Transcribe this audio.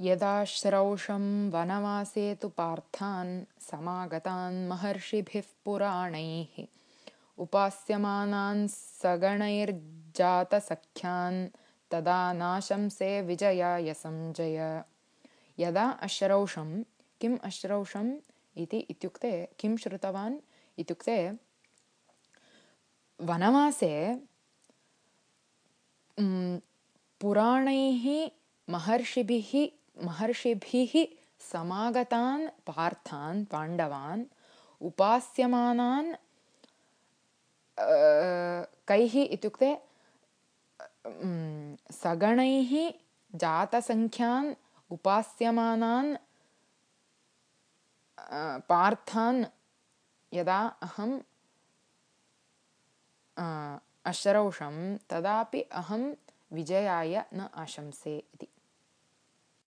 यदा श्रौषं वनवासे तु पार्थान् समागतान् महर्षिभिः पुराणैः। उपास्यमानान् सगणैर्जातसख्यान् तदा नाशंसे विजयाय सञ्जय यदा अश्रौषं किम् अश्रौषम् इति इत्युक्ते किं श्रुतवान् इत्युक्ते वनवासे पुराणैः महर्षिभिः महर्षिभिः समागतान् पार्थान् पाण्डवान् उपास्यमानान् कैः इत्युक्ते सगणैः जातसङ्ख्यान् उपास्यमानान् पार्थान् यदा अहम् अश्रौषं तदापि अहं विजयाय न आशंसे इति